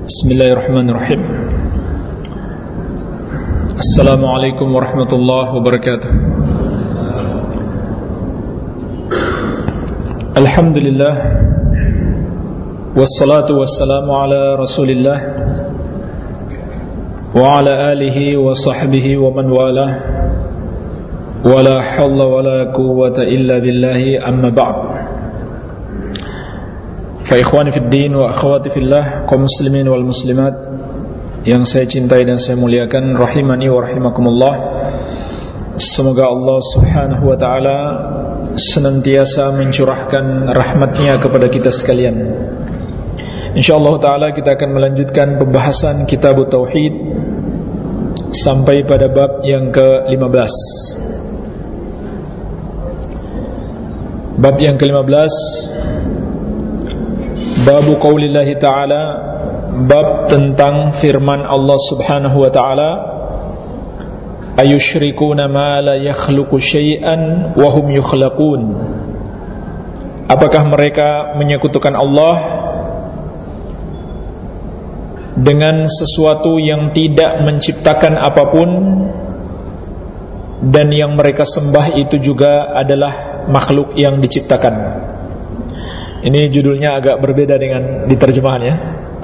بسم الله الرحمن الرحيم السلام عليكم ورحمة الله وبركاته الحمد لله والصلاة والسلام على رسول الله وعلى آله وصحبه ومن والاه ولا حول ولا قوة إلا بالله أما بعد Faikhwani fid din wa akhwati fillah kaum muslimin wal muslimat yang saya cintai dan saya muliakan rahimani wa rahimakumullah. Semoga Allah Subhanahu wa taala senantiasa mencurahkan rahmatnya kepada kita sekalian. Insyaallah taala kita akan melanjutkan pembahasan kitab tauhid sampai pada bab yang ke-15. Bab yang ke-15 Babu qaulillahi ta'ala Bab tentang firman Allah subhanahu wa ta'ala Ayushrikuna ma la yakhluku syai'an Wahum yukhlaqun? Apakah mereka menyekutukan Allah Dengan sesuatu yang tidak menciptakan apa pun? Dan yang mereka sembah itu juga adalah makhluk yang diciptakan ini judulnya agak berbeda dengan di terjemahannya.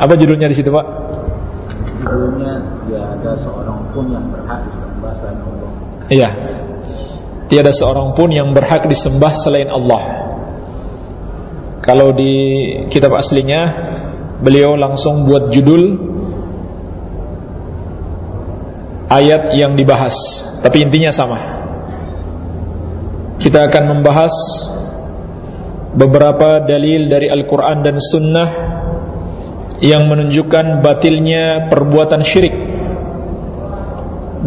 Apa judulnya di situ, Pak? Judulnya tiada seorang pun yang berhak disembah selain Allah. Iya. Tiada seorang pun yang berhak disembah selain Allah. Kalau di kitab aslinya beliau langsung buat judul ayat yang dibahas, tapi intinya sama. Kita akan membahas beberapa dalil dari Al-Quran dan Sunnah yang menunjukkan batilnya perbuatan syirik.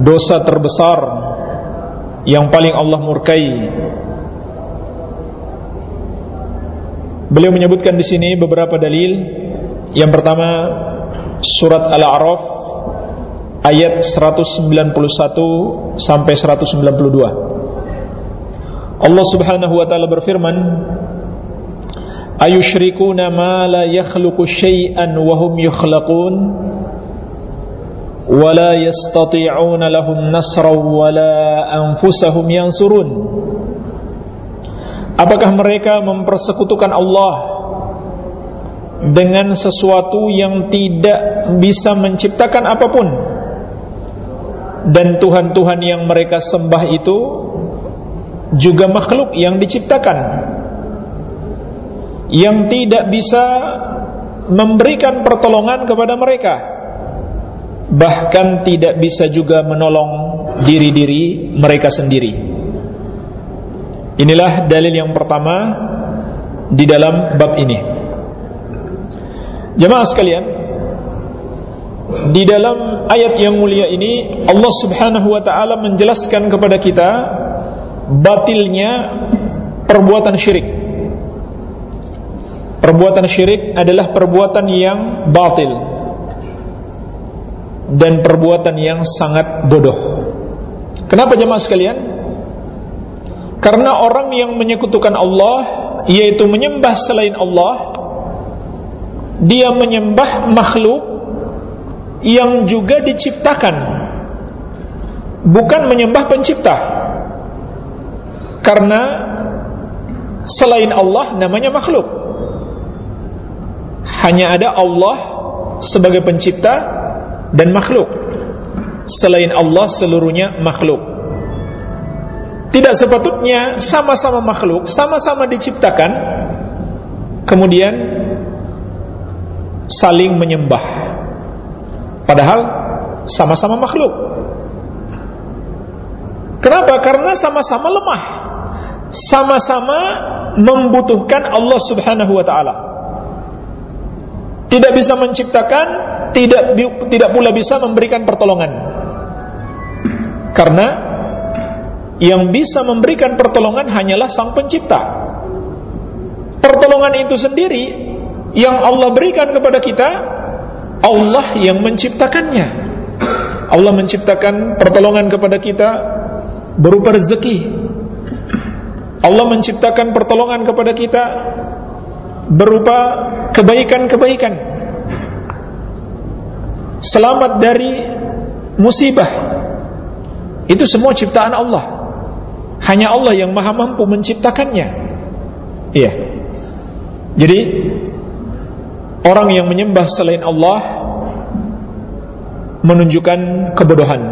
Dosa terbesar yang paling Allah murkai. Beliau menyebutkan di sini beberapa dalil. Yang pertama surat Al-A'raf ayat 191 sampai 192 Allah Subhanahu wa taala berfirman ayushrikuna ma la yakhluqu syai'an wa hum yukhlaqun? Wa la yastati'una lahum nasran wa la anfusahum yansurun? Apakah mereka mempersekutukan Allah dengan sesuatu yang tidak bisa menciptakan apa pun? Dan Tuhan-Tuhan yang mereka sembah itu juga makhluk yang diciptakan yang tidak bisa memberikan pertolongan kepada mereka. Bahkan tidak bisa juga menolong diri-diri mereka sendiri. Inilah dalil yang pertama di dalam bab ini. Jemaah sekalian di dalam ayat yang mulia ini Allah Subhanahu wa taala menjelaskan kepada kita batilnya perbuatan syirik Perbuatan syirik adalah perbuatan yang batil dan perbuatan yang sangat bodoh. Kenapa jemaah sekalian? Karena orang yang menyekutukan Allah yaitu menyembah selain Allah dia menyembah makhluk yang juga diciptakan bukan menyembah pencipta. Karena selain Allah namanya makhluk hanya ada Allah sebagai pencipta dan makhluk. Selain Allah seluruhnya makhluk. Tidak sepatutnya sama-sama makhluk, sama-sama diciptakan, kemudian saling menyembah. Padahal sama-sama makhluk. Kenapa? Karena sama-sama lemah. Sama-sama membutuhkan Allah Subhanahu wa taala tidak bisa menciptakan, tidak tidak pula bisa memberikan pertolongan. Karena yang bisa memberikan pertolongan hanyalah Sang Pencipta. Pertolongan itu sendiri yang Allah berikan kepada kita, Allah yang menciptakannya. Allah menciptakan pertolongan kepada kita berupa rezeki. Allah menciptakan pertolongan kepada kita berupa kebaikan-kebaikan. selamat dari musibah. Itu semua ciptaan Allah. Hanya Allah yang maha mampu menciptakannya. Iya. Jadi orang yang menyembah selain Allah menunjukkan kebodohan.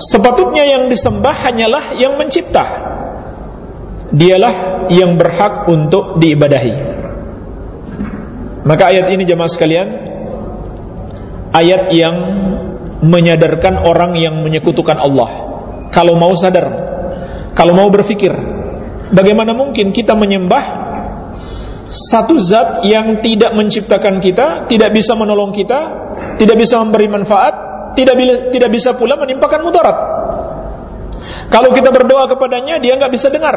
Sepatutnya yang disembah hanyalah yang mencipta. Dialah yang berhak untuk diibadahi. Maka ayat ini jemaah sekalian ayat yang menyadarkan orang yang menyekutukan Allah. Kalau mau sadar, kalau mau berpikir, bagaimana mungkin kita menyembah satu zat yang tidak menciptakan kita, tidak bisa menolong kita, tidak bisa memberi manfaat, tidak tidak bisa pula menimpakan mudarat. Kalau kita berdoa kepadanya, dia nggak bisa dengar.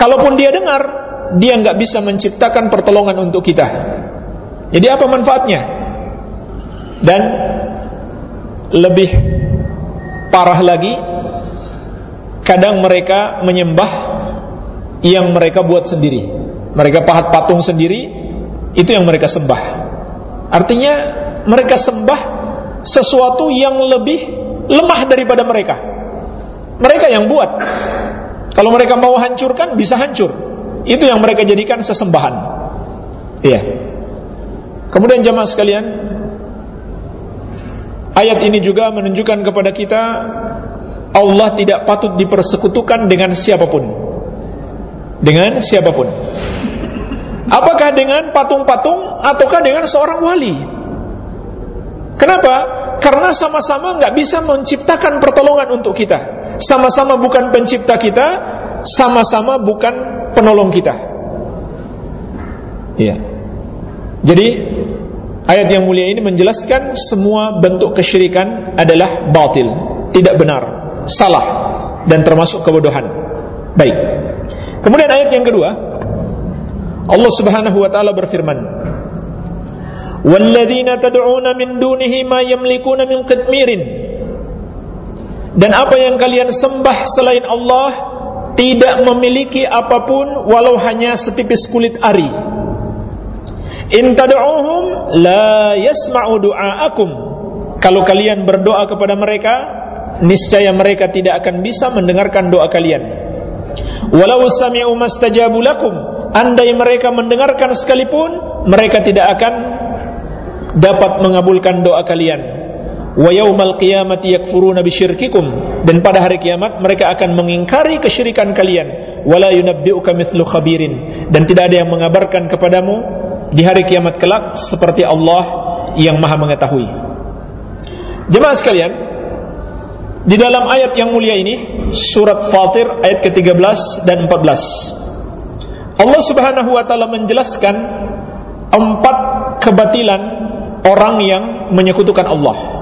Kalaupun dia dengar, dia nggak bisa menciptakan pertolongan untuk kita. Jadi apa manfaatnya? Dan lebih parah lagi, kadang mereka menyembah yang mereka buat sendiri. Mereka pahat patung sendiri, itu yang mereka sembah. Artinya mereka sembah sesuatu yang lebih lemah daripada mereka. Mereka yang buat. Kalau mereka mau hancurkan, bisa hancur. Itu yang mereka jadikan sesembahan. Iya. Kemudian jamaah sekalian, Ayat ini juga menunjukkan kepada kita Allah tidak patut dipersekutukan dengan siapa pun. Dengan siapa pun. Apakah dengan patung-patung ataukah dengan seorang wali? Kenapa? Karena sama-sama nggak bisa menciptakan pertolongan untuk kita. Sama-sama bukan pencipta kita, sama-sama bukan penolong kita. Iya. Jadi Ayat yang mulia ini menjelaskan semua bentuk kesyirikan adalah batil, tidak benar, salah dan termasuk kebodohan. Baik. Kemudian ayat yang kedua, Allah Subhanahu wa taala berfirman, "Walladzina tad'una min dunihi ma yamlikuna min qitmirin." Dan apa yang kalian sembah selain Allah tidak memiliki apa pun walau hanya setipis kulit ari. In tad'uhum la yasma'u du'aakum. Kalau kalian berdoa kepada mereka, niscaya mereka tidak akan bisa mendengarkan doa kalian. Walau sami'u mastajabu lakum, andai mereka mendengarkan sekalipun, mereka tidak akan dapat mengabulkan doa kalian. Wa yaumal qiyamati yakfuruna bisyirkikum dan pada hari kiamat mereka akan mengingkari kesyirikan kalian. Wala yunabbi'uka mithlu khabirin dan tidak ada yang mengabarkan kepadamu di hari kiamat kelak seperti Allah yang maha mengetahui. Jemaah sekalian, di dalam ayat yang mulia ini, surat Fatir ayat ke-13 dan 14. Allah Subhanahu wa taala menjelaskan empat kebatilan orang yang menyekutukan Allah.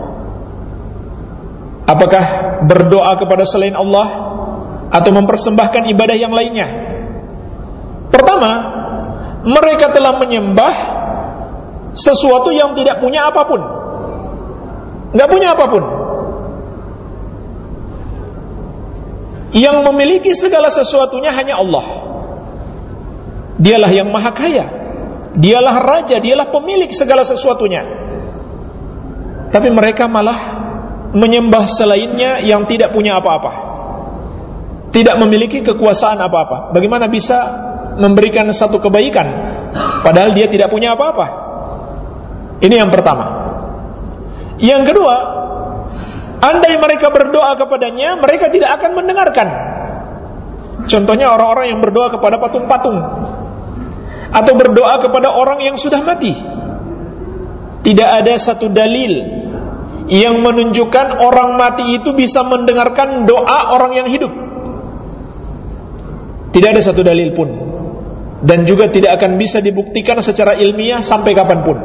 Apakah berdoa kepada selain Allah atau mempersembahkan ibadah yang lainnya? Pertama, mereka telah menyembah sesuatu yang tidak punya apa pun. Nggak punya apa pun. Yang memiliki segala sesuatunya hanya Allah. Dialah yang maha kaya. Dialah raja, dialah pemilik segala sesuatunya. Tapi mereka malah menyembah selainnya yang tidak punya apa-apa. Tidak memiliki kekuasaan apa-apa. Bagaimana bisa memberikan satu kebaikan padahal dia tidak punya apa-apa. Ini yang pertama. Yang kedua, andai mereka berdoa kepadanya, mereka tidak akan mendengarkan. Contohnya orang-orang yang berdoa kepada patung-patung atau berdoa kepada orang yang sudah mati. Tidak ada satu dalil yang menunjukkan orang mati itu bisa mendengarkan doa orang yang hidup. Tidak ada satu dalil pun dan juga tidak akan bisa dibuktikan secara ilmiah sampai kapan pun.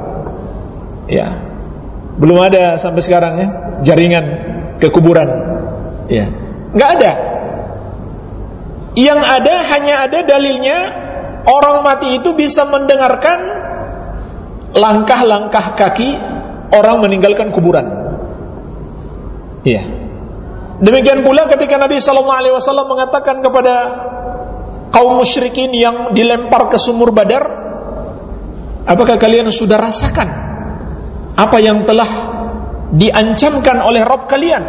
Ya, belum ada sampai sekarang ya jaringan kekuburan. Ya, nggak ada. Yang ada hanya ada dalilnya orang mati itu bisa mendengarkan langkah-langkah kaki orang meninggalkan kuburan. Iya. Demikian pula ketika Nabi Shallallahu Alaihi Wasallam mengatakan kepada kaum musyrikin yang dilempar ke sumur Badar? Apakah kalian sudah rasakan apa yang telah diancamkan oleh Rob kalian.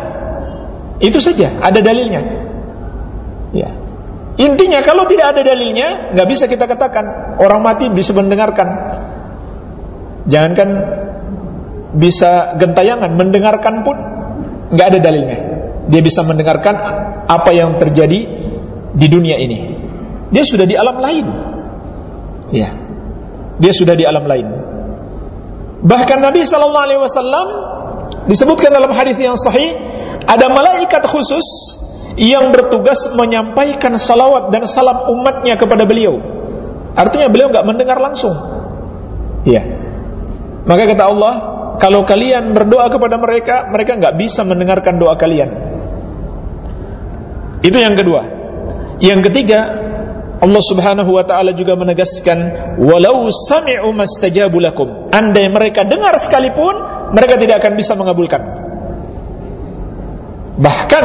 Itu saja, ada dalilnya. Ya. Intinya kalau tidak ada dalilnya, nggak bisa kita katakan orang mati bisa mendengarkan. Jangankan bisa gentayangan, mendengarkan pun nggak ada dalilnya. Dia bisa mendengarkan apa yang terjadi di dunia ini. Dia sudah di alam lain. Ya. Dia sudah di alam lain. Bahkan Nabi sallallahu alaihi wasallam disebutkan dalam hadis yang sahih ada malaikat khusus yang bertugas menyampaikan salawat dan salam umatnya kepada beliau. Artinya beliau nggak mendengar langsung. Iya. Maka kata Allah, kalau kalian berdoa kepada mereka, mereka nggak bisa mendengarkan doa kalian. Itu yang kedua. Yang ketiga, Allah Subhanahu wa taala juga menegaskan walau sami'u mastajabu lakum andai mereka dengar sekalipun mereka tidak akan bisa mengabulkan bahkan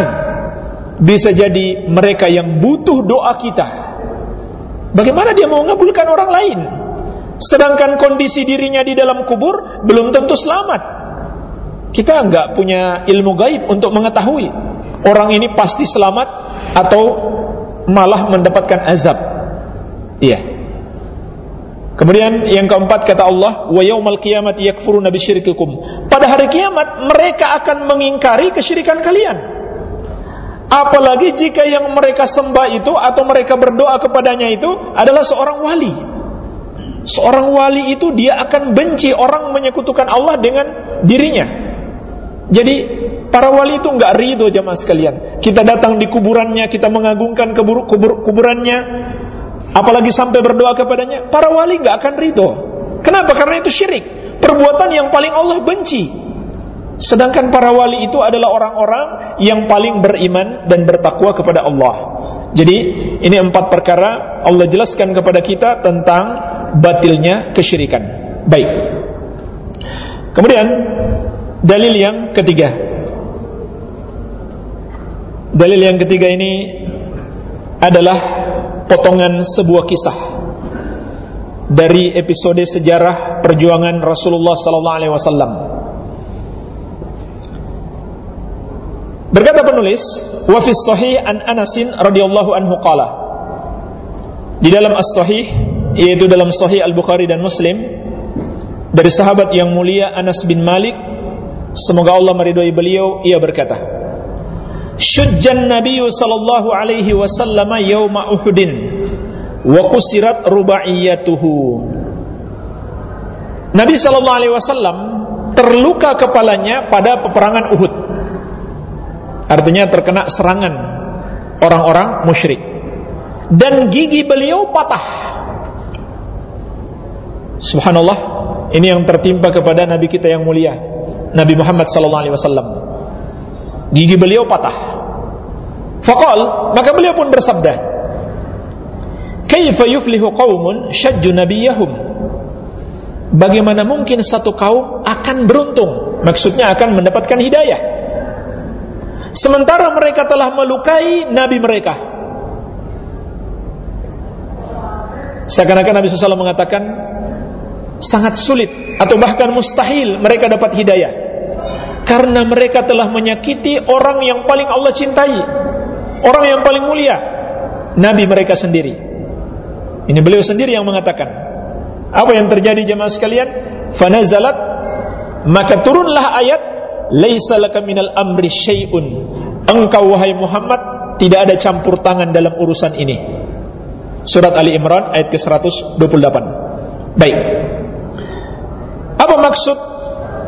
bisa jadi mereka yang butuh doa kita bagaimana dia mau mengabulkan orang lain sedangkan kondisi dirinya di dalam kubur belum tentu selamat kita enggak punya ilmu gaib untuk mengetahui orang ini pasti selamat atau malah mendapatkan azab. Iya. Kemudian yang keempat kata Allah, wa yaumal qiyamati yakfuruna bisyirkikum. Pada hari kiamat mereka akan mengingkari kesyirikan kalian. Apalagi jika yang mereka sembah itu atau mereka berdoa kepadanya itu adalah seorang wali. Seorang wali itu dia akan benci orang menyekutukan Allah dengan dirinya. Jadi Para wali itu enggak ridho jamaah sekalian. Kita datang di kuburannya, kita mengagungkan kubur, kubur, kuburannya, apalagi sampai berdoa kepadanya. Para wali enggak akan ridho. Kenapa? Karena itu syirik. Perbuatan yang paling Allah benci. Sedangkan para wali itu adalah orang-orang yang paling beriman dan bertakwa kepada Allah. Jadi ini empat perkara Allah jelaskan kepada kita tentang batilnya kesyirikan. Baik. Kemudian dalil yang ketiga Dalil yang ketiga ini adalah potongan sebuah kisah dari episode sejarah perjuangan Rasulullah sallallahu alaihi wasallam. Berkata penulis, wa fi sahih an Anasin radhiyallahu anhu qala. Di dalam as-sahih yaitu dalam sahih Al-Bukhari dan Muslim dari sahabat yang mulia Anas bin Malik semoga Allah meridhai beliau ia berkata syujjan Nabi sallallahu alaihi wasallam yauma Uhudin wa kusirat rubaiyatuhu Nabi sallallahu alaihi wasallam terluka kepalanya pada peperangan Uhud artinya terkena serangan orang-orang musyrik dan gigi beliau patah subhanallah ini yang tertimpa kepada nabi kita yang mulia Nabi Muhammad sallallahu alaihi wasallam Gigi beliau patah. Fakal, maka beliau pun bersabda, Kaifa yuflihu qaumun syajju nabiyahum? Bagaimana mungkin satu kaum akan beruntung? Maksudnya akan mendapatkan hidayah. Sementara mereka telah melukai nabi mereka. Seakan-akan Nabi SAW mengatakan sangat sulit atau bahkan mustahil mereka dapat hidayah karena mereka telah menyakiti orang yang paling Allah cintai, orang yang paling mulia, nabi mereka sendiri. Ini beliau sendiri yang mengatakan. Apa yang terjadi jemaah sekalian? Fanazalat maka turunlah ayat laisa laka minal amri syai'un. Engkau wahai Muhammad tidak ada campur tangan dalam urusan ini. Surat Ali Imran ayat ke-128. Baik. Apa maksud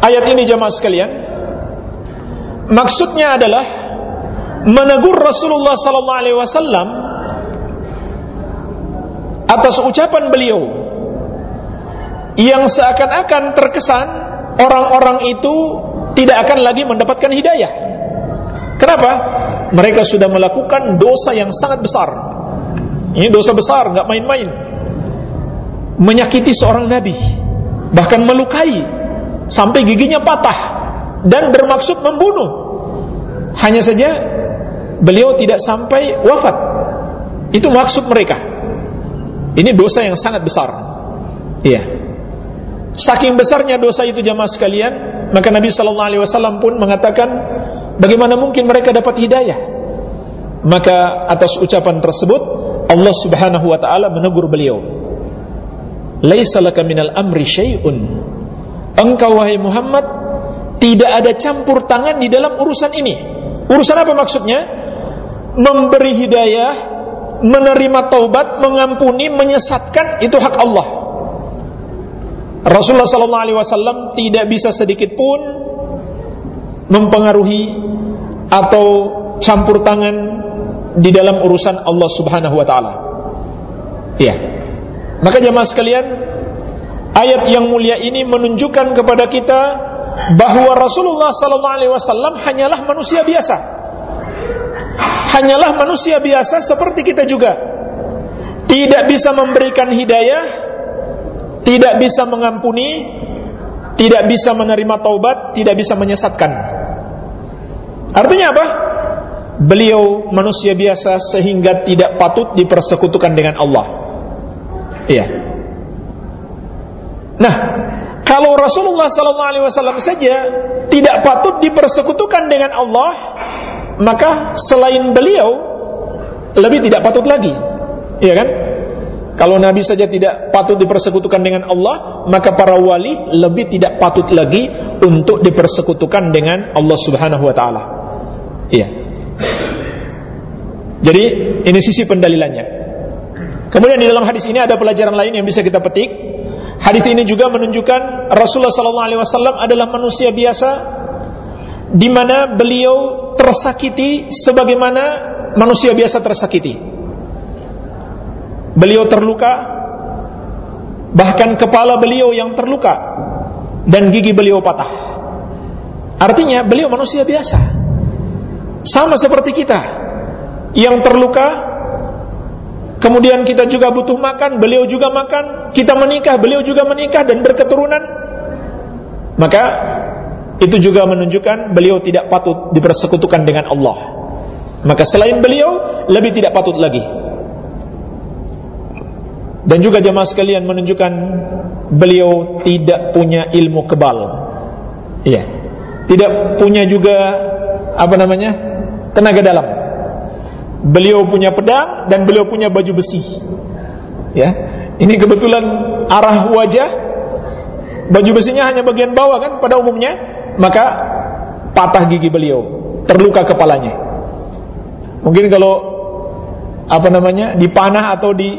ayat ini jemaah sekalian? Maksudnya adalah menegur Rasulullah sallallahu alaihi wasallam atas ucapan beliau yang seakan-akan terkesan orang-orang itu tidak akan lagi mendapatkan hidayah. Kenapa? Mereka sudah melakukan dosa yang sangat besar. Ini dosa besar, nggak main-main. Menyakiti seorang nabi, bahkan melukai sampai giginya patah dan bermaksud membunuh. Hanya saja beliau tidak sampai wafat. Itu maksud mereka. Ini dosa yang sangat besar. Iya. Saking besarnya dosa itu jamaah sekalian, maka Nabi sallallahu alaihi wasallam pun mengatakan, bagaimana mungkin mereka dapat hidayah? Maka atas ucapan tersebut Allah Subhanahu wa taala menegur beliau. Laisa laka minal amri syai'un. Engkau wahai Muhammad tidak ada campur tangan di dalam urusan ini. Urusan apa maksudnya? Memberi hidayah, menerima taubat, mengampuni, menyesatkan itu hak Allah. Rasulullah sallallahu alaihi wasallam tidak bisa sedikit pun mempengaruhi atau campur tangan di dalam urusan Allah Subhanahu wa taala. Iya. Maka jemaah sekalian, ayat yang mulia ini menunjukkan kepada kita bahwa Rasulullah sallallahu alaihi wasallam hanyalah manusia biasa. Hanyalah manusia biasa seperti kita juga. Tidak bisa memberikan hidayah tidak bisa mengampuni, tidak bisa menerima taubat, tidak bisa menyesatkan. Artinya apa? Beliau manusia biasa sehingga tidak patut dipersekutukan dengan Allah. Iya. Nah, kalau Rasulullah sallallahu alaihi wasallam saja tidak patut dipersekutukan dengan Allah, maka selain beliau lebih tidak patut lagi. Iya kan? Kalau Nabi saja tidak patut dipersekutukan dengan Allah, maka para wali lebih tidak patut lagi untuk dipersekutukan dengan Allah Subhanahu wa taala. Iya. Jadi ini sisi pendalilannya. Kemudian di dalam hadis ini ada pelajaran lain yang bisa kita petik. Hadis ini juga menunjukkan Rasulullah sallallahu alaihi wasallam adalah manusia biasa di mana beliau tersakiti sebagaimana manusia biasa tersakiti beliau terluka. Bahkan kepala beliau yang terluka. Dan gigi beliau patah. Artinya beliau manusia biasa. Sama seperti kita. Yang terluka kemudian kita juga butuh makan beliau juga makan. Kita menikah beliau juga menikah dan berketurunan. Maka itu juga menunjukkan beliau tidak patut dipersekutukan dengan Allah. Maka selain beliau lebih tidak patut lagi dan juga jemaah sekalian menunjukkan beliau tidak punya ilmu kebal. Iya. Tidak punya juga apa namanya? tenaga dalam. Beliau punya pedang dan beliau punya baju besi. Ya. Ini kebetulan arah wajah baju besinya hanya bagian bawah kan pada umumnya, maka patah gigi beliau, terluka kepalanya. Mungkin kalau apa namanya dipanah atau di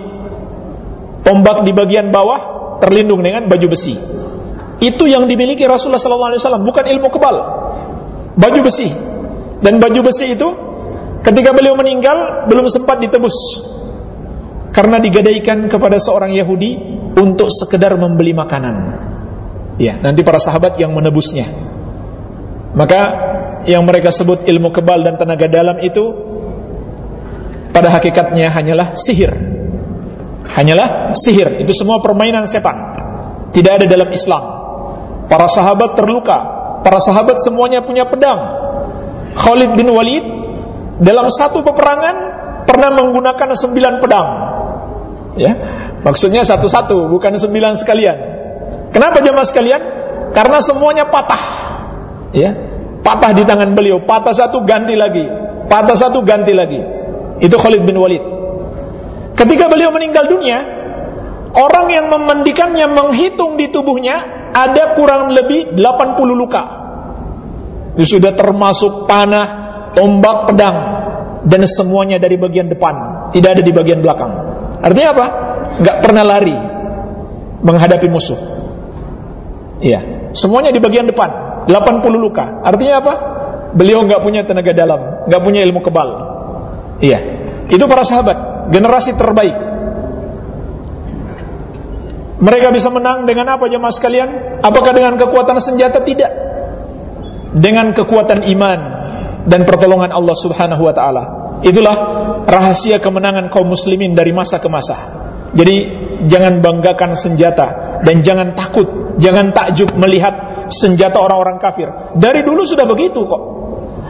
tombak di bagian bawah terlindung dengan baju besi. Itu yang dimiliki Rasulullah SAW, bukan ilmu kebal. Baju besi. Dan baju besi itu ketika beliau meninggal belum sempat ditebus. Karena digadaikan kepada seorang Yahudi untuk sekedar membeli makanan. Ya, nanti para sahabat yang menebusnya. Maka yang mereka sebut ilmu kebal dan tenaga dalam itu pada hakikatnya hanyalah sihir hanyalah sihir. Itu semua permainan setan. Tidak ada dalam Islam. Para sahabat terluka. Para sahabat semuanya punya pedang. Khalid bin Walid dalam satu peperangan pernah menggunakan sembilan pedang. Ya, maksudnya satu-satu, bukan sembilan sekalian. Kenapa jemaah sekalian? Karena semuanya patah. Ya, patah di tangan beliau. Patah satu ganti lagi. Patah satu ganti lagi. Itu Khalid bin Walid. Ketika beliau meninggal dunia, orang yang memandikannya menghitung di tubuhnya ada kurang lebih 80 luka. Itu sudah termasuk panah, tombak, pedang dan semuanya dari bagian depan, tidak ada di bagian belakang. Artinya apa? Gak pernah lari menghadapi musuh. Iya, semuanya di bagian depan, 80 luka. Artinya apa? Beliau nggak punya tenaga dalam, nggak punya ilmu kebal. Iya, itu para sahabat generasi terbaik. Mereka bisa menang dengan apa jemaah sekalian? Apakah dengan kekuatan senjata? Tidak. Dengan kekuatan iman dan pertolongan Allah Subhanahu wa taala. Itulah rahasia kemenangan kaum muslimin dari masa ke masa. Jadi jangan banggakan senjata dan jangan takut, jangan takjub melihat senjata orang-orang kafir. Dari dulu sudah begitu kok.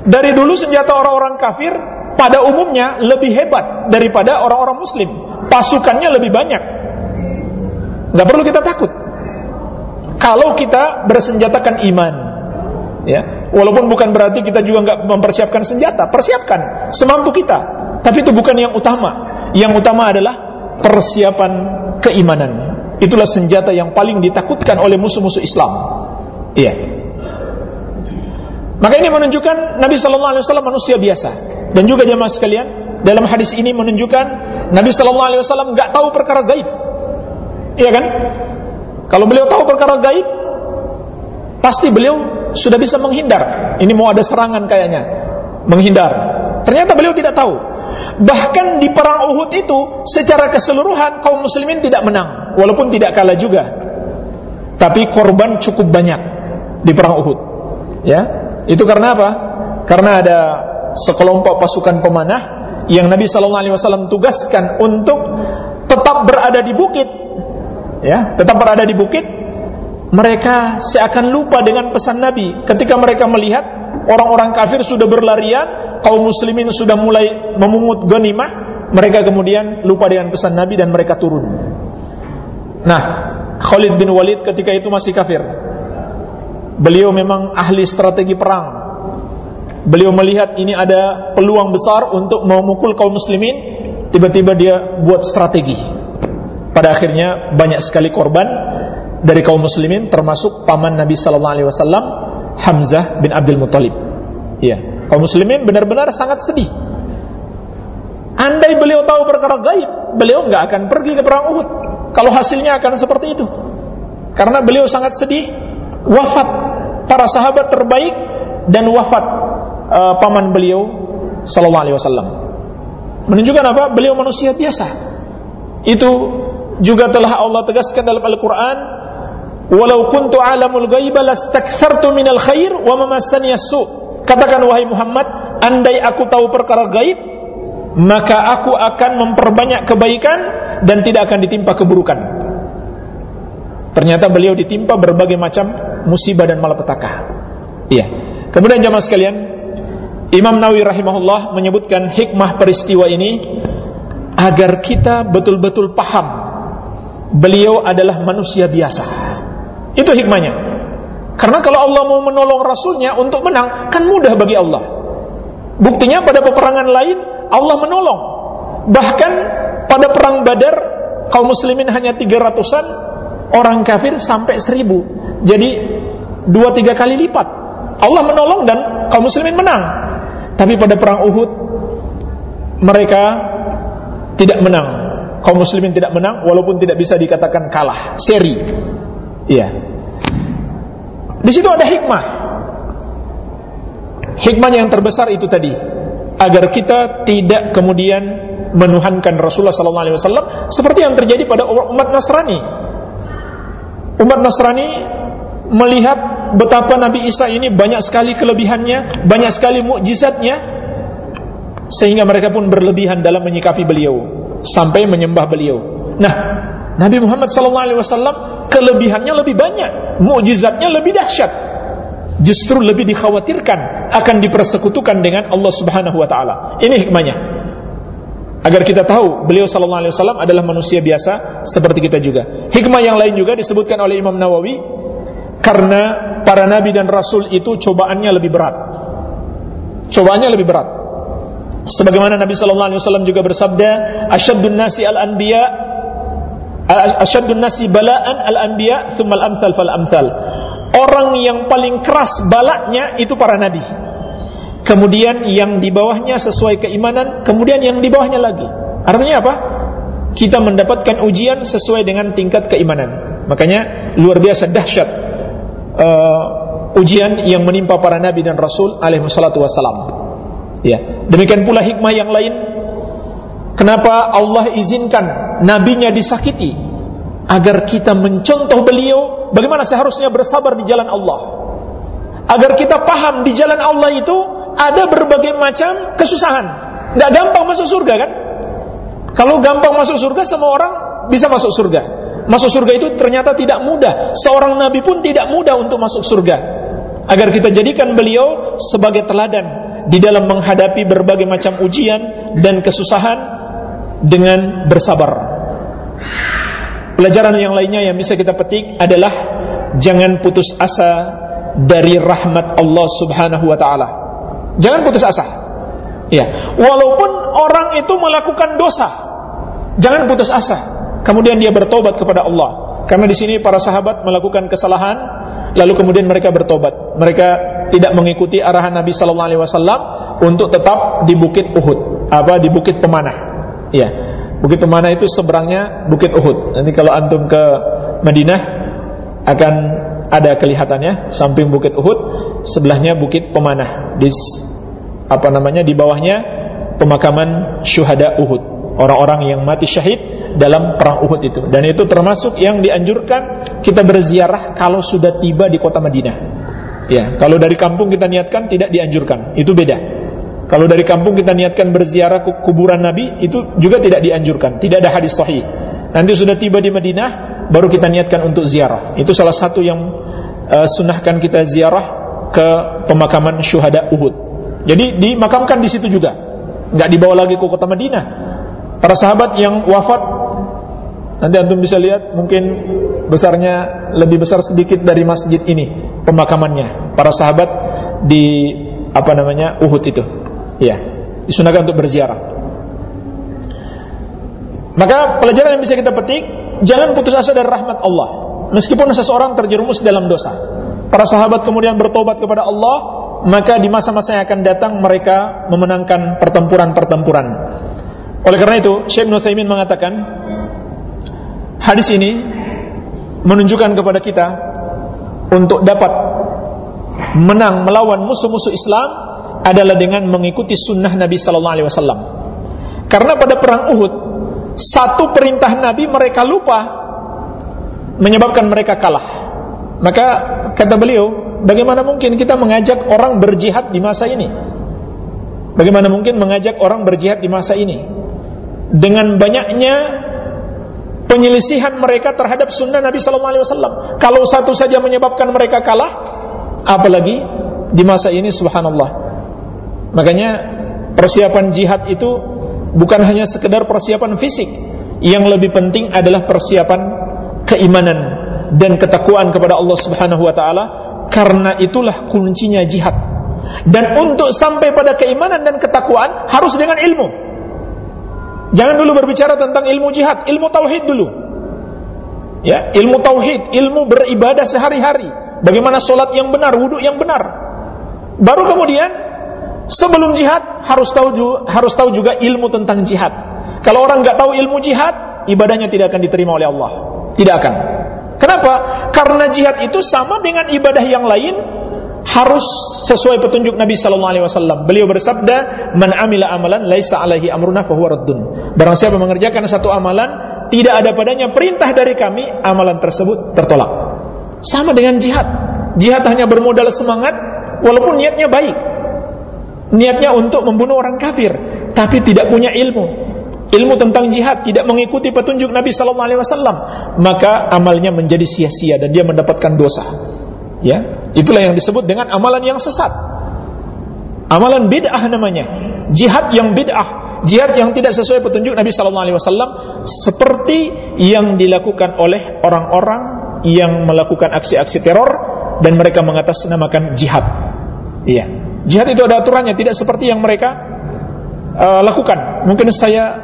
Dari dulu senjata orang-orang kafir pada umumnya lebih hebat daripada orang-orang muslim. Pasukannya lebih banyak. Gak perlu kita takut. Kalau kita bersenjatakan iman, ya, walaupun bukan berarti kita juga nggak mempersiapkan senjata, persiapkan semampu kita. Tapi itu bukan yang utama. Yang utama adalah persiapan keimanan. Itulah senjata yang paling ditakutkan oleh musuh-musuh Islam. Iya. Maka ini menunjukkan Nabi Shallallahu Alaihi Wasallam manusia biasa dan juga jemaah sekalian dalam hadis ini menunjukkan Nabi Shallallahu Alaihi Wasallam nggak tahu perkara gaib, iya kan? Kalau beliau tahu perkara gaib, pasti beliau sudah bisa menghindar. Ini mau ada serangan kayaknya, menghindar. Ternyata beliau tidak tahu. Bahkan di perang Uhud itu secara keseluruhan kaum muslimin tidak menang, walaupun tidak kalah juga. Tapi korban cukup banyak di perang Uhud. Ya, itu karena apa? Karena ada sekelompok pasukan pemanah yang Nabi Shallallahu Alaihi Wasallam tugaskan untuk tetap berada di bukit, ya, tetap berada di bukit. Mereka seakan lupa dengan pesan Nabi ketika mereka melihat orang-orang kafir sudah berlarian, kaum muslimin sudah mulai memungut ghanimah, mereka kemudian lupa dengan pesan Nabi dan mereka turun. Nah, Khalid bin Walid ketika itu masih kafir. Beliau memang ahli strategi perang. Beliau melihat ini ada peluang besar untuk memukul kaum muslimin, tiba-tiba dia buat strategi. Pada akhirnya banyak sekali korban dari kaum muslimin termasuk paman Nabi sallallahu alaihi wasallam Hamzah bin Abdul Muthalib. Iya, kaum muslimin benar-benar sangat sedih. Andai beliau tahu perkara gaib, beliau nggak akan pergi ke perang Uhud. Kalau hasilnya akan seperti itu. Karena beliau sangat sedih wafat para sahabat terbaik dan wafat uh, paman beliau sallallahu alaihi wasallam. Menunjukkan apa? Beliau manusia biasa. Itu juga telah Allah tegaskan dalam Al-Qur'an, "Walau kuntu alamul ghaiba lastakthartu minal khair wa ma massani su Katakan wahai Muhammad, andai aku tahu perkara gaib, maka aku akan memperbanyak kebaikan dan tidak akan ditimpa keburukan. Ternyata beliau ditimpa berbagai macam musibah dan malapetaka. Iya. Kemudian jamaah sekalian, Imam Nawawi rahimahullah menyebutkan hikmah peristiwa ini agar kita betul-betul paham beliau adalah manusia biasa. Itu hikmahnya. Karena kalau Allah mau menolong Rasulnya untuk menang, kan mudah bagi Allah. Buktinya pada peperangan lain, Allah menolong. Bahkan pada perang badar, kaum muslimin hanya 300an, orang kafir sampai seribu. Jadi dua tiga kali lipat. Allah menolong dan kaum muslimin menang. Tapi pada perang Uhud mereka tidak menang. Kaum muslimin tidak menang walaupun tidak bisa dikatakan kalah. Seri. Iya. Di situ ada hikmah. Hikmahnya yang terbesar itu tadi agar kita tidak kemudian menuhankan Rasulullah SAW seperti yang terjadi pada umat Nasrani umat Nasrani melihat betapa Nabi Isa ini banyak sekali kelebihannya, banyak sekali mukjizatnya sehingga mereka pun berlebihan dalam menyikapi beliau sampai menyembah beliau. Nah, Nabi Muhammad SAW kelebihannya lebih banyak, mukjizatnya lebih dahsyat. Justru lebih dikhawatirkan akan dipersekutukan dengan Allah Subhanahu wa taala. Ini hikmahnya agar kita tahu beliau sallallahu alaihi wasallam adalah manusia biasa seperti kita juga. Hikmah yang lain juga disebutkan oleh Imam Nawawi karena para nabi dan rasul itu cobaannya lebih berat. Cobaannya lebih berat. Sebagaimana Nabi sallallahu alaihi wasallam juga bersabda, "Asyaddun nasi al-anbiya asyaddun nasi bala'an al-anbiya tsumma al-amsal fal amsal." Orang yang paling keras balaknya itu para nabi kemudian yang di bawahnya sesuai keimanan, kemudian yang di bawahnya lagi. Artinya apa? Kita mendapatkan ujian sesuai dengan tingkat keimanan. Makanya luar biasa dahsyat uh, ujian yang menimpa para nabi dan rasul alaihi wassalatu wassalam. Ya. Demikian pula hikmah yang lain kenapa Allah izinkan nabinya disakiti agar kita mencontoh beliau bagaimana seharusnya bersabar di jalan Allah. Agar kita paham di jalan Allah itu ada berbagai macam kesusahan. Nggak gampang masuk surga kan? Kalau gampang masuk surga, semua orang bisa masuk surga. Masuk surga itu ternyata tidak mudah. Seorang nabi pun tidak mudah untuk masuk surga. Agar kita jadikan beliau sebagai teladan di dalam menghadapi berbagai macam ujian dan kesusahan dengan bersabar. Pelajaran yang lainnya yang bisa kita petik adalah jangan putus asa dari rahmat Allah Subhanahu wa taala. Jangan putus asa. Ya, walaupun orang itu melakukan dosa, jangan putus asa. Kemudian dia bertobat kepada Allah. Karena di sini para sahabat melakukan kesalahan, lalu kemudian mereka bertobat. Mereka tidak mengikuti arahan Nabi Sallallahu Alaihi Wasallam untuk tetap di Bukit Uhud, apa di Bukit Pemanah. Ya, Bukit Pemanah itu seberangnya Bukit Uhud. Nanti kalau antum ke Madinah akan ada kelihatannya samping Bukit Uhud, sebelahnya Bukit Pemanah. Di apa namanya di bawahnya pemakaman syuhada Uhud. Orang-orang yang mati syahid dalam perang Uhud itu. Dan itu termasuk yang dianjurkan kita berziarah kalau sudah tiba di kota Madinah. Ya, kalau dari kampung kita niatkan tidak dianjurkan. Itu beda. Kalau dari kampung kita niatkan berziarah ke kuburan Nabi itu juga tidak dianjurkan. Tidak ada hadis sahih. Nanti sudah tiba di Madinah baru kita niatkan untuk ziarah. Itu salah satu yang uh, sunahkan kita ziarah ke pemakaman syuhada Uhud. Jadi dimakamkan di situ juga. Enggak dibawa lagi ke kota Madinah. Para sahabat yang wafat nanti antum bisa lihat mungkin besarnya lebih besar sedikit dari masjid ini pemakamannya. Para sahabat di apa namanya Uhud itu. Iya, disunahkan untuk berziarah. Maka pelajaran yang bisa kita petik, jangan putus asa dari rahmat Allah. Meskipun seseorang terjerumus dalam dosa. Para sahabat kemudian bertobat kepada Allah, maka di masa-masa yang akan datang mereka memenangkan pertempuran-pertempuran. Oleh karena itu, Syekh Nuthaimin mengatakan, hadis ini menunjukkan kepada kita untuk dapat menang melawan musuh-musuh Islam adalah dengan mengikuti sunnah Nabi Sallallahu Alaihi Wasallam. Karena pada perang Uhud satu perintah Nabi mereka lupa menyebabkan mereka kalah. Maka kata beliau, bagaimana mungkin kita mengajak orang berjihad di masa ini? Bagaimana mungkin mengajak orang berjihad di masa ini? Dengan banyaknya penyelisihan mereka terhadap sunnah Nabi Sallallahu Alaihi Wasallam. Kalau satu saja menyebabkan mereka kalah, apalagi di masa ini, Subhanallah. Makanya persiapan jihad itu bukan hanya sekedar persiapan fisik, yang lebih penting adalah persiapan keimanan dan ketakwaan kepada Allah Subhanahu wa taala karena itulah kuncinya jihad. Dan untuk sampai pada keimanan dan ketakwaan harus dengan ilmu. Jangan dulu berbicara tentang ilmu jihad, ilmu tauhid dulu. Ya, ilmu tauhid, ilmu beribadah sehari-hari. Bagaimana solat yang benar, wudhu yang benar. Baru kemudian Sebelum jihad harus tahu harus tahu juga ilmu tentang jihad. Kalau orang nggak tahu ilmu jihad, ibadahnya tidak akan diterima oleh Allah. Tidak akan. Kenapa? Karena jihad itu sama dengan ibadah yang lain harus sesuai petunjuk Nabi sallallahu alaihi wasallam. Beliau bersabda, "Man amila amalan laisa alaihi amruna fahuwa raddun." Barang siapa mengerjakan satu amalan, tidak ada padanya perintah dari kami, amalan tersebut tertolak. Sama dengan jihad. Jihad hanya bermodal semangat walaupun niatnya baik niatnya untuk membunuh orang kafir tapi tidak punya ilmu ilmu tentang jihad tidak mengikuti petunjuk Nabi sallallahu alaihi wasallam maka amalnya menjadi sia-sia dan dia mendapatkan dosa ya itulah yang disebut dengan amalan yang sesat. Amalan bid'ah namanya. Jihad yang bid'ah. Jihad yang tidak sesuai petunjuk Nabi sallallahu alaihi wasallam seperti yang dilakukan oleh orang-orang yang melakukan aksi-aksi teror dan mereka mengatasnamakan jihad. Iya. Jihad itu ada aturannya, tidak seperti yang mereka uh, lakukan. Mungkin saya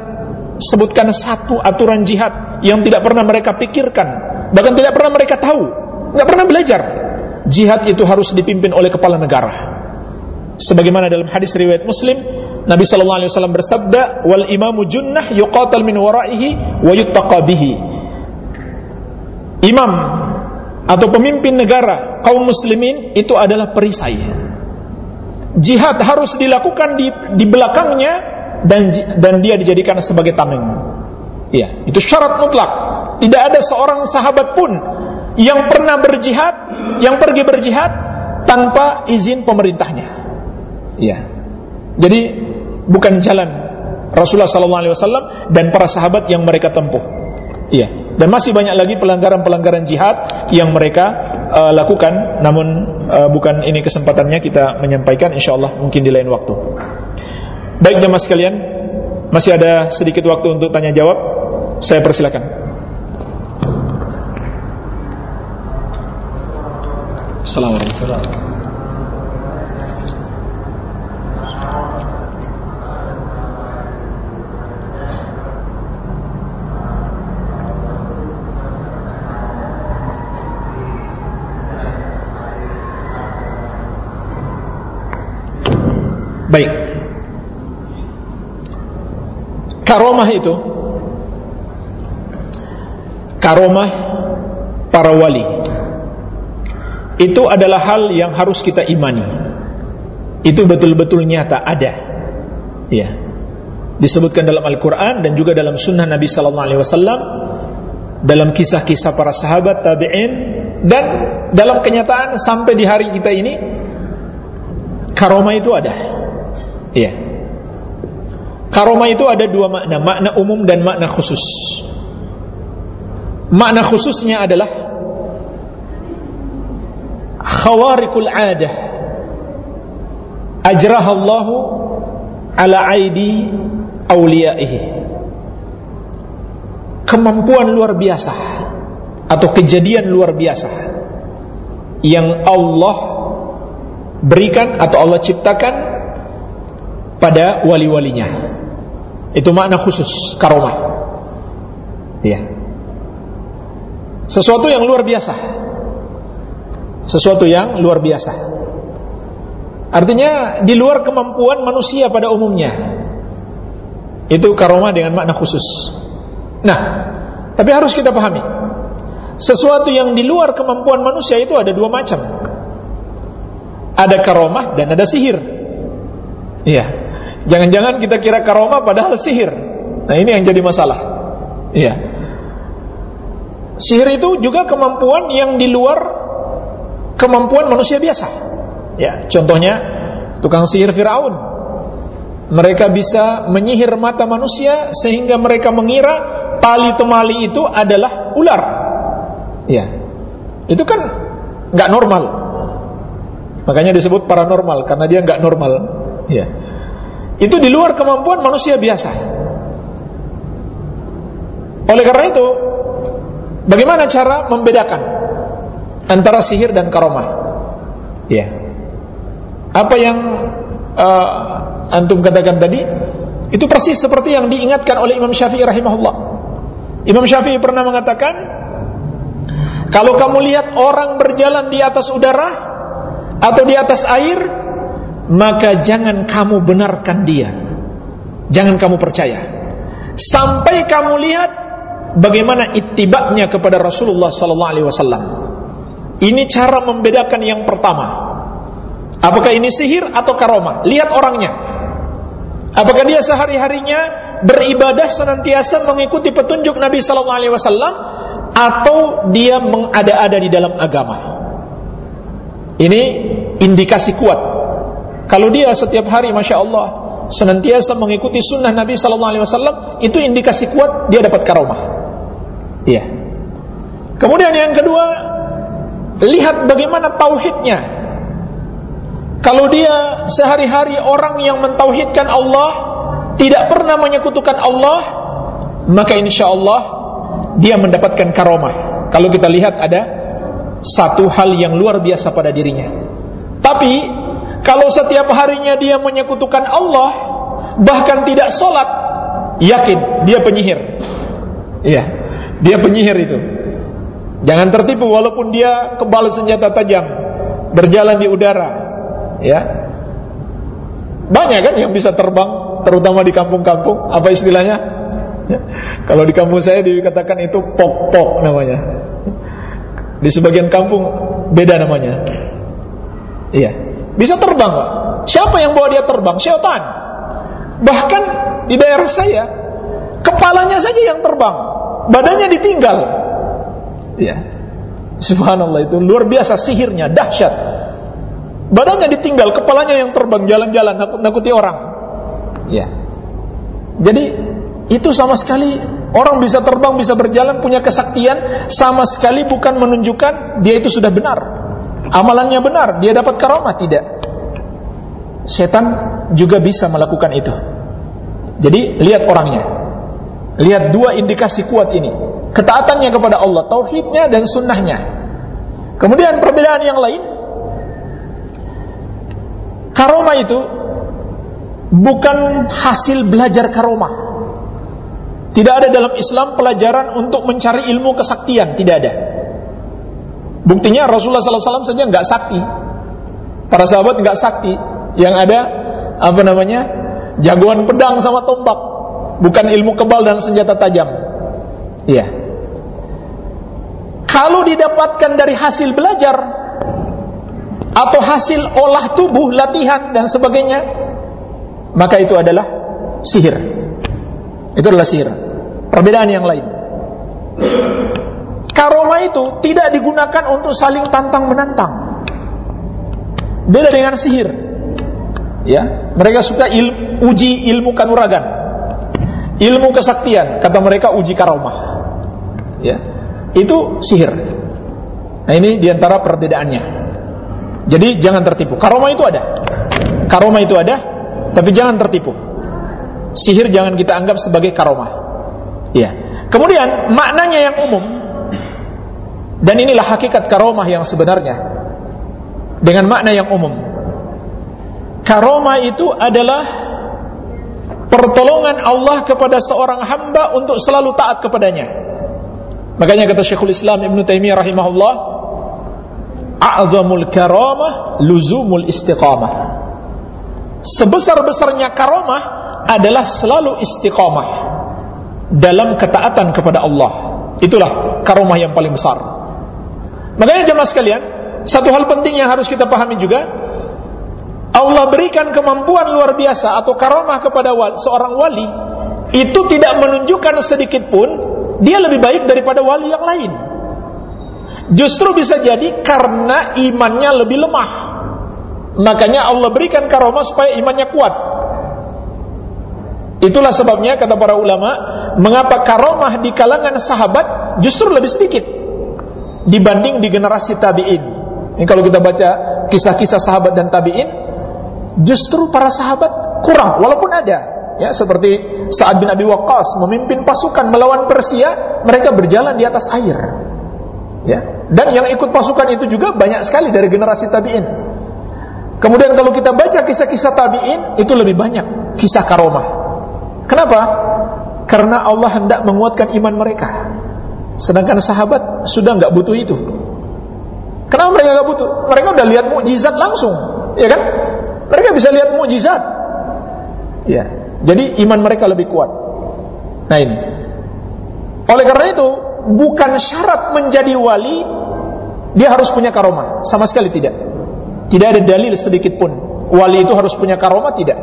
sebutkan satu aturan jihad yang tidak pernah mereka pikirkan, bahkan tidak pernah mereka tahu, nggak pernah belajar. Jihad itu harus dipimpin oleh kepala negara. Sebagaimana dalam hadis riwayat Muslim, Nabi sallallahu alaihi wasallam bersabda, "Wal imamu junnah yuqatal min waraihi wa yuttaqa bihi." Imam atau pemimpin negara kaum muslimin itu adalah perisai jihad harus dilakukan di, di belakangnya dan dan dia dijadikan sebagai tameng. Iya, itu syarat mutlak. Tidak ada seorang sahabat pun yang pernah berjihad, yang pergi berjihad tanpa izin pemerintahnya. Iya. Jadi bukan jalan Rasulullah SAW dan para sahabat yang mereka tempuh. Iya. Dan masih banyak lagi pelanggaran-pelanggaran jihad yang mereka uh, lakukan namun uh, bukan ini kesempatannya kita menyampaikan insyaallah mungkin di lain waktu. Baik jemaah sekalian, masih ada sedikit waktu untuk tanya jawab. Saya persilakan. Assalamualaikum. Baik. Karomah itu karomah para wali itu adalah hal yang harus kita imani. Itu betul-betul nyata ada. Ya. Disebutkan dalam Al-Qur'an dan juga dalam sunnah Nabi sallallahu alaihi wasallam dalam kisah-kisah para sahabat tabi'in dan dalam kenyataan sampai di hari kita ini karomah itu ada. Iya. Karomah itu ada dua makna, makna umum dan makna khusus. Makna khususnya adalah khawarikul adah ajraha Allah ala aidi awliyaihi kemampuan luar biasa atau kejadian luar biasa yang Allah berikan atau Allah ciptakan pada wali-walinya. Itu makna khusus karomah. Ya. Sesuatu yang luar biasa. Sesuatu yang luar biasa. Artinya di luar kemampuan manusia pada umumnya. Itu karomah dengan makna khusus. Nah, tapi harus kita pahami. Sesuatu yang di luar kemampuan manusia itu ada dua macam. Ada karomah dan ada sihir. Iya. Jangan-jangan kita kira karomah padahal sihir. Nah ini yang jadi masalah. Iya. Sihir itu juga kemampuan yang di luar kemampuan manusia biasa. Ya, contohnya tukang sihir Firaun. Mereka bisa menyihir mata manusia sehingga mereka mengira tali temali itu adalah ular. Ya. Itu kan nggak normal. Makanya disebut paranormal karena dia nggak normal. Ya. Itu di luar kemampuan manusia biasa. Oleh karena itu, bagaimana cara membedakan antara sihir dan karomah? Ya. Apa yang uh, antum katakan tadi itu persis seperti yang diingatkan oleh Imam Syafi'i rahimahullah. Imam Syafi'i pernah mengatakan, kalau kamu lihat orang berjalan di atas udara atau di atas air, maka jangan kamu benarkan dia. Jangan kamu percaya. Sampai kamu lihat bagaimana ittibaknya kepada Rasulullah sallallahu alaihi wasallam. Ini cara membedakan yang pertama. Apakah ini sihir atau karomah? Lihat orangnya. Apakah dia sehari-harinya beribadah senantiasa mengikuti petunjuk Nabi sallallahu alaihi wasallam atau dia mengada-ada di dalam agama? Ini indikasi kuat kalau dia setiap hari Masya Allah Senantiasa mengikuti sunnah Nabi Sallallahu Alaihi Wasallam Itu indikasi kuat dia dapat karomah Iya Kemudian yang kedua Lihat bagaimana tauhidnya Kalau dia sehari-hari orang yang mentauhidkan Allah Tidak pernah menyekutukan Allah Maka insya Allah Dia mendapatkan karomah Kalau kita lihat ada Satu hal yang luar biasa pada dirinya Tapi kalau setiap harinya dia menyekutukan Allah, bahkan tidak sholat, yakin dia penyihir. Iya, dia penyihir itu. Jangan tertipu walaupun dia kebal senjata tajam, berjalan di udara. Ya, banyak kan yang bisa terbang, terutama di kampung-kampung. Apa istilahnya? Ya. Kalau di kampung saya dikatakan itu pok-pok namanya. Di sebagian kampung beda namanya. Iya. Bisa terbang Pak. Siapa yang bawa dia terbang? Syaitan. Bahkan di daerah saya, kepalanya saja yang terbang, badannya ditinggal. Ya. Subhanallah itu luar biasa sihirnya, dahsyat. Badannya ditinggal, kepalanya yang terbang jalan-jalan nakut-nakuti orang. Ya. Jadi itu sama sekali orang bisa terbang, bisa berjalan, punya kesaktian, sama sekali bukan menunjukkan dia itu sudah benar amalannya benar, dia dapat karamah tidak. Setan juga bisa melakukan itu. Jadi lihat orangnya. Lihat dua indikasi kuat ini. Ketaatannya kepada Allah, tauhidnya dan sunnahnya. Kemudian perbedaan yang lain, karomah itu bukan hasil belajar karomah. Tidak ada dalam Islam pelajaran untuk mencari ilmu kesaktian, tidak ada. Buktinya Rasulullah SAW saja nggak sakti, para sahabat nggak sakti, yang ada apa namanya jagoan pedang sama tombak, bukan ilmu kebal dan senjata tajam. Iya. Kalau didapatkan dari hasil belajar atau hasil olah tubuh, latihan dan sebagainya, maka itu adalah sihir. Itu adalah sihir. Perbedaan yang lain. Karoma itu tidak digunakan untuk saling tantang menantang. Beda dengan sihir. Ya, mereka suka il, uji ilmu kanuragan. Ilmu kesaktian, kata mereka uji karomah. Ya. Itu sihir. Nah, ini di antara perbedaannya. Jadi jangan tertipu. Karoma itu ada. Karoma itu ada, tapi jangan tertipu. Sihir jangan kita anggap sebagai karomah. Ya. Kemudian maknanya yang umum dan inilah hakikat karomah yang sebenarnya dengan makna yang umum. Karomah itu adalah pertolongan Allah kepada seorang hamba untuk selalu taat kepadanya. Makanya kata Syekhul Islam Ibn Taimiyah rahimahullah, "A'zamul karamah luzumul istiqamah." sebesar-besarnya karomah adalah selalu istiqamah dalam ketaatan kepada Allah. Itulah karomah yang paling besar. Makanya jemaah sekalian, satu hal penting yang harus kita pahami juga, Allah berikan kemampuan luar biasa atau karomah kepada wali, seorang wali, itu tidak menunjukkan sedikit pun dia lebih baik daripada wali yang lain. Justru bisa jadi karena imannya lebih lemah. Makanya Allah berikan karomah supaya imannya kuat. Itulah sebabnya kata para ulama, mengapa karomah di kalangan sahabat justru lebih sedikit dibanding di generasi tabi'in. Ini kalau kita baca kisah-kisah sahabat dan tabi'in, justru para sahabat kurang walaupun ada ya seperti Sa'ad bin Abi Waqqas memimpin pasukan melawan Persia, mereka berjalan di atas air. Ya. Dan yang ikut pasukan itu juga banyak sekali dari generasi tabi'in. Kemudian kalau kita baca kisah-kisah tabi'in itu lebih banyak kisah karomah. Kenapa? Karena Allah hendak menguatkan iman mereka. Sedangkan sahabat sudah nggak butuh itu. Kenapa mereka nggak butuh? Mereka udah lihat mukjizat langsung, ya kan? Mereka bisa lihat mukjizat. Ya. Jadi iman mereka lebih kuat. Nah ini. Oleh karena itu, bukan syarat menjadi wali dia harus punya karomah, sama sekali tidak. Tidak ada dalil sedikit pun wali itu harus punya karomah tidak.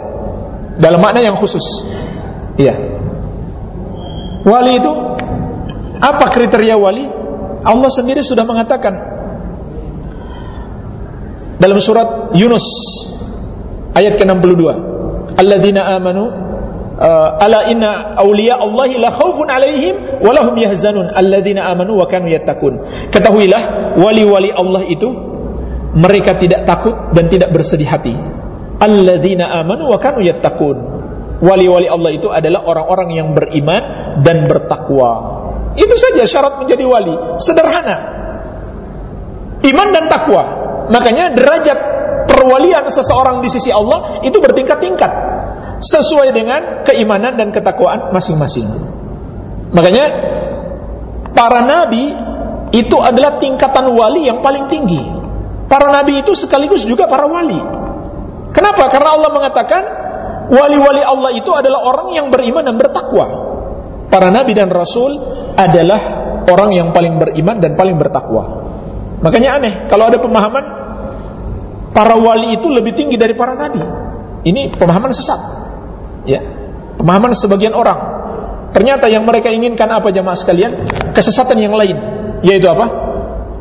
Dalam makna yang khusus. Iya. Wali itu apa kriteria wali? Allah sendiri sudah mengatakan dalam surat Yunus ayat ke-62. Alladzina amanu uh, ala inna awliya Allahi la khaufun alaihim wa lahum yahzanun alladzina amanu wa kanu yattaqun. Ketahuilah wali-wali Allah itu mereka tidak takut dan tidak bersedih hati. Alladzina amanu wa kanu yattaqun. Wali-wali Allah itu adalah orang-orang yang beriman dan bertakwa. Itu saja syarat menjadi wali, sederhana. Iman dan takwa. Makanya derajat perwalian seseorang di sisi Allah itu bertingkat-tingkat sesuai dengan keimanan dan ketakwaan masing-masing. Makanya para nabi itu adalah tingkatan wali yang paling tinggi. Para nabi itu sekaligus juga para wali. Kenapa? Karena Allah mengatakan wali-wali Allah itu adalah orang yang beriman dan bertakwa. Para nabi dan rasul adalah orang yang paling beriman dan paling bertakwa. Makanya aneh kalau ada pemahaman para wali itu lebih tinggi dari para nabi. Ini pemahaman sesat. Ya. Pemahaman sebagian orang. Ternyata yang mereka inginkan apa jamaah sekalian? Kesesatan yang lain, yaitu apa?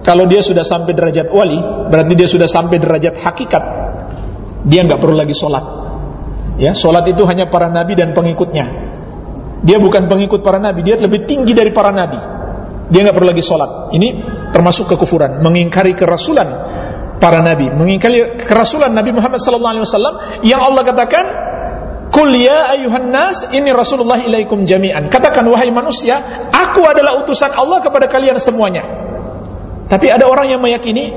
Kalau dia sudah sampai derajat wali, berarti dia sudah sampai derajat hakikat. Dia nggak perlu lagi sholat. Ya, sholat itu hanya para nabi dan pengikutnya. Dia bukan pengikut para nabi, dia lebih tinggi dari para nabi. Dia nggak perlu lagi sholat. Ini termasuk kekufuran, mengingkari kerasulan para nabi, mengingkari kerasulan Nabi Muhammad SAW yang Allah katakan Kul ya ayuhan nas ini Rasulullah ilaikum jami'an. Katakan wahai manusia, aku adalah utusan Allah kepada kalian semuanya. Tapi ada orang yang meyakini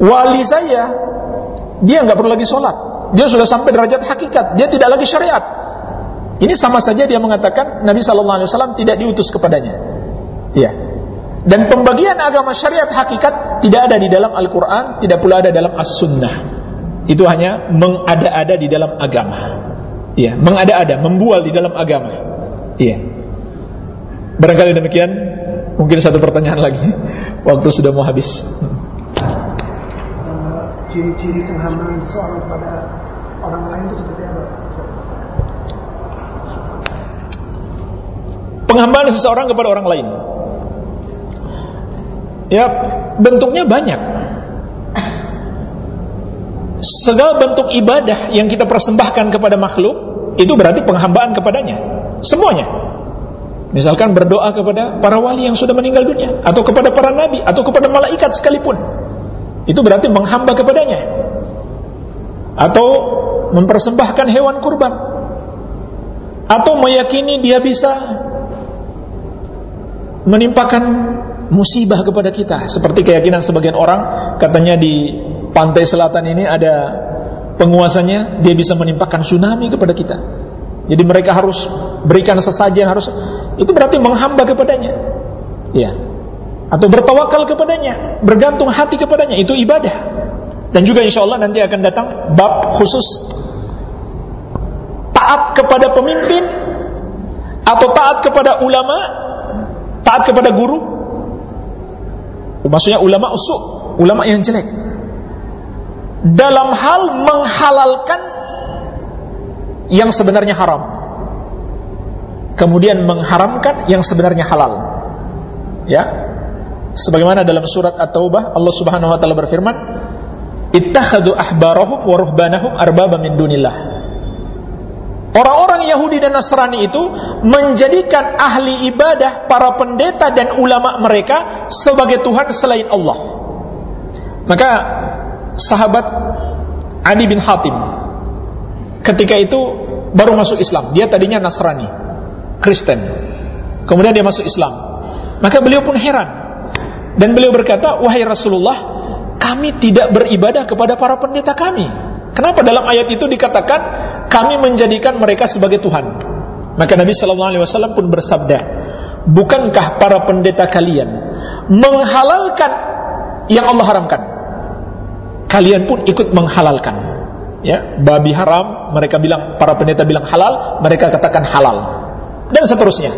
wali saya dia nggak perlu lagi sholat. Dia sudah sampai derajat hakikat, dia tidak lagi syariat. Ini sama saja dia mengatakan Nabi sallallahu alaihi wasallam tidak diutus kepadanya. Iya. Dan pembagian agama syariat hakikat tidak ada di dalam Al-Qur'an, tidak pula ada dalam As-Sunnah. Itu hanya mengada-ada di dalam agama. Iya, mengada-ada, membual di dalam agama. Iya. Barangkali demikian, mungkin satu pertanyaan lagi. Waktu sudah mau habis. Ciri-ciri penghambaran seseorang pada orang lain itu seperti apa? Penghambaan seseorang kepada orang lain. Ya, bentuknya banyak. Segala bentuk ibadah yang kita persembahkan kepada makhluk itu berarti penghambaan kepadanya. Semuanya. Misalkan berdoa kepada para wali yang sudah meninggal dunia atau kepada para nabi atau kepada malaikat sekalipun. Itu berarti menghamba kepadanya. Atau mempersembahkan hewan kurban. Atau meyakini dia bisa menimpakan musibah kepada kita seperti keyakinan sebagian orang katanya di pantai selatan ini ada penguasanya dia bisa menimpakan tsunami kepada kita. Jadi mereka harus berikan sesajen harus itu berarti menghamba kepadanya. Ya atau bertawakal kepadanya bergantung hati kepadanya itu ibadah. Dan juga insya Allah nanti akan datang bab khusus. Taat kepada pemimpin atau taat kepada ulama taat kepada guru. Maksudnya ulama usuk ulama yang jelek dalam hal menghalalkan yang sebenarnya haram. Kemudian mengharamkan yang sebenarnya halal. Ya. Sebagaimana dalam surat At-Taubah Allah Subhanahu wa taala berfirman ittakhadhu ahbarahum wa ruhbanahum arbaba min dunillah. Orang-orang Yahudi dan Nasrani itu menjadikan ahli ibadah para pendeta dan ulama mereka sebagai Tuhan selain Allah. Maka sahabat Adi bin Hatim ketika itu baru masuk Islam. Dia tadinya Nasrani, Kristen. Kemudian dia masuk Islam. Maka beliau pun heran. Dan beliau berkata, "Wahai Rasulullah, kami tidak beribadah kepada para pendeta kami." Kenapa dalam ayat itu dikatakan kami menjadikan mereka sebagai Tuhan? Maka Nabi Shallallahu Alaihi Wasallam pun bersabda, bukankah para pendeta kalian menghalalkan yang Allah haramkan? Kalian pun ikut menghalalkan. Ya, babi haram, mereka bilang para pendeta bilang halal, mereka katakan halal. Dan seterusnya.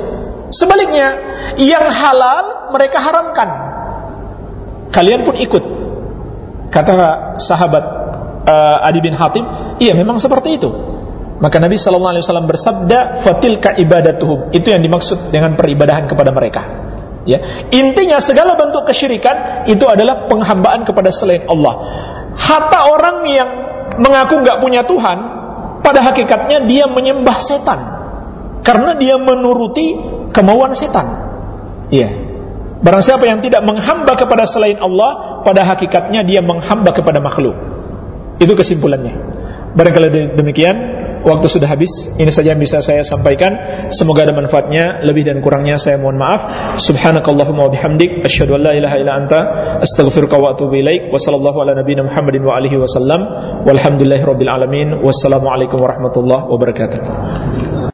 Sebaliknya, yang halal mereka haramkan. Kalian pun ikut. Kata sahabat uh, Adi bin Hatim, iya memang seperti itu. Maka Nabi Shallallahu Alaihi Wasallam bersabda, "Fatilka ibadatuhum." Itu yang dimaksud dengan peribadahan kepada mereka. Ya, intinya segala bentuk kesyirikan itu adalah penghambaan kepada selain Allah. Hatta orang yang mengaku nggak punya Tuhan, pada hakikatnya dia menyembah setan karena dia menuruti kemauan setan. Iya. Barang siapa yang tidak menghamba kepada selain Allah, pada hakikatnya dia menghamba kepada makhluk. Itu kesimpulannya. Barangkali demikian, waktu sudah habis. Ini saja yang bisa saya sampaikan. Semoga ada manfaatnya. Lebih dan kurangnya saya mohon maaf. Subhanakallahumma wa bihamdik asyhadu an la ilaha illa anta astaghfiruka wa atubu ilaik. Wa sallallahu ala nabiyyina Muhammadin wa alihi wasallam. Walhamdulillahirabbil alamin. Wassalamualaikum warahmatullahi wabarakatuh.